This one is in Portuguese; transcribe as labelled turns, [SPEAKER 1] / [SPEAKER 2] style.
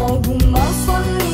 [SPEAKER 1] what you